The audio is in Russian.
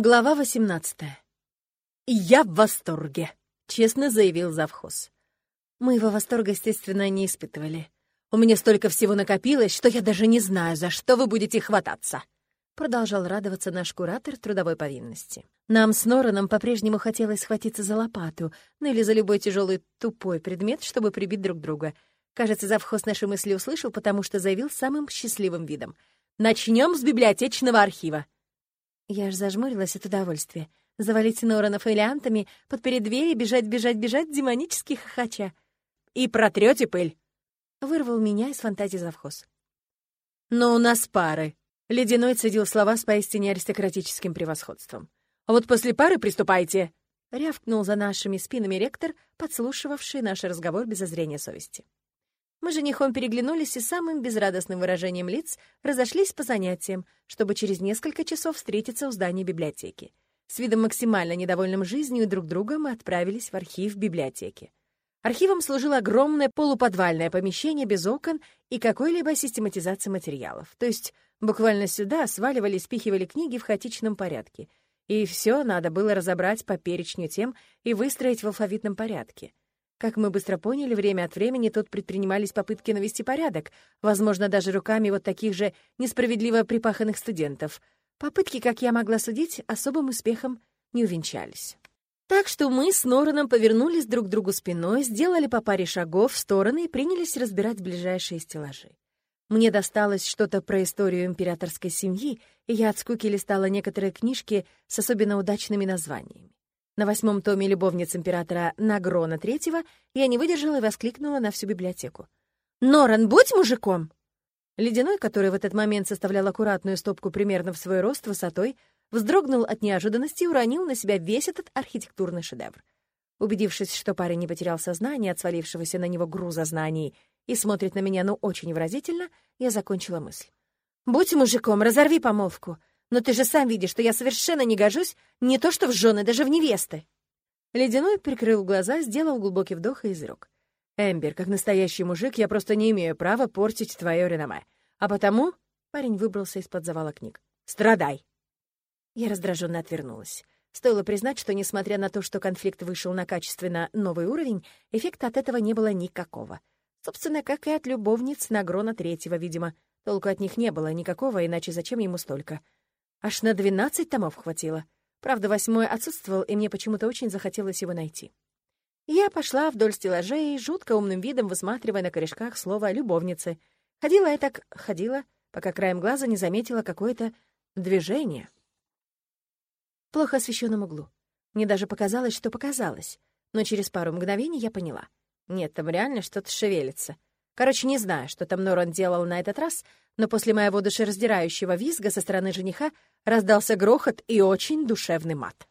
Глава 18. «Я в восторге», — честно заявил завхоз. Мы его восторга, естественно, не испытывали. «У меня столько всего накопилось, что я даже не знаю, за что вы будете хвататься», — продолжал радоваться наш куратор трудовой повинности. Нам с Нораном по-прежнему хотелось схватиться за лопату, ну или за любой тяжелый тупой предмет, чтобы прибить друг друга. Кажется, завхоз наши мысли услышал, потому что заявил самым счастливым видом. «Начнем с библиотечного архива». Я аж зажмурилась от удовольствия. Завалить Норана фолиантами, подпереть дверь и бежать, бежать, бежать, демонически хохоча. «И протрете пыль!» — вырвал меня из фантазии завхоз. «Но у нас пары!» — Ледяной цедил слова с поистине аристократическим превосходством. «А вот после пары приступайте!» — рявкнул за нашими спинами ректор, подслушивавший наш разговор без зазрения совести. Мы женихом переглянулись и самым безрадостным выражением лиц разошлись по занятиям, чтобы через несколько часов встретиться у здания библиотеки. С видом максимально недовольным жизнью друг друга мы отправились в архив библиотеки. Архивом служило огромное полуподвальное помещение без окон и какой-либо систематизации материалов. То есть буквально сюда сваливали и спихивали книги в хаотичном порядке. И все надо было разобрать по перечню тем и выстроить в алфавитном порядке. Как мы быстро поняли, время от времени тут предпринимались попытки навести порядок, возможно, даже руками вот таких же несправедливо припаханных студентов. Попытки, как я могла судить, особым успехом не увенчались. Так что мы с Нораном повернулись друг к другу спиной, сделали по паре шагов в стороны и принялись разбирать ближайшие стеллажи. Мне досталось что-то про историю императорской семьи, и я от скуки листала некоторые книжки с особенно удачными названиями. На восьмом томе «Любовниц императора Нагрона III» я не выдержала и воскликнула на всю библиотеку. «Норан, будь мужиком!» Ледяной, который в этот момент составлял аккуратную стопку примерно в свой рост высотой, вздрогнул от неожиданности и уронил на себя весь этот архитектурный шедевр. Убедившись, что парень не потерял сознание от свалившегося на него груза знаний и смотрит на меня, ну, очень выразительно, я закончила мысль. «Будь мужиком, разорви помолвку. Но ты же сам видишь, что я совершенно не гожусь не то что в жены, даже в невесты». Ледяной прикрыл глаза, сделал глубокий вдох и изрек. «Эмбер, как настоящий мужик, я просто не имею права портить твое реноме. А потому...» — парень выбрался из-под завала книг. «Страдай!» Я раздраженно отвернулась. Стоило признать, что, несмотря на то, что конфликт вышел на качественно новый уровень, эффекта от этого не было никакого. Собственно, как и от любовниц Нагрона Третьего, видимо. Толку от них не было никакого, иначе зачем ему столько? Аж на двенадцать томов хватило. Правда, восьмой отсутствовал, и мне почему-то очень захотелось его найти. Я пошла вдоль стеллажей, жутко умным видом высматривая на корешках слово «любовницы». Ходила я так, ходила, пока краем глаза не заметила какое-то движение. Плохо освещенном углу. Мне даже показалось, что показалось. Но через пару мгновений я поняла. Нет, там реально что-то шевелится. Короче, не знаю, что там Норан делал на этот раз, но после моего душераздирающего визга со стороны жениха раздался грохот и очень душевный мат.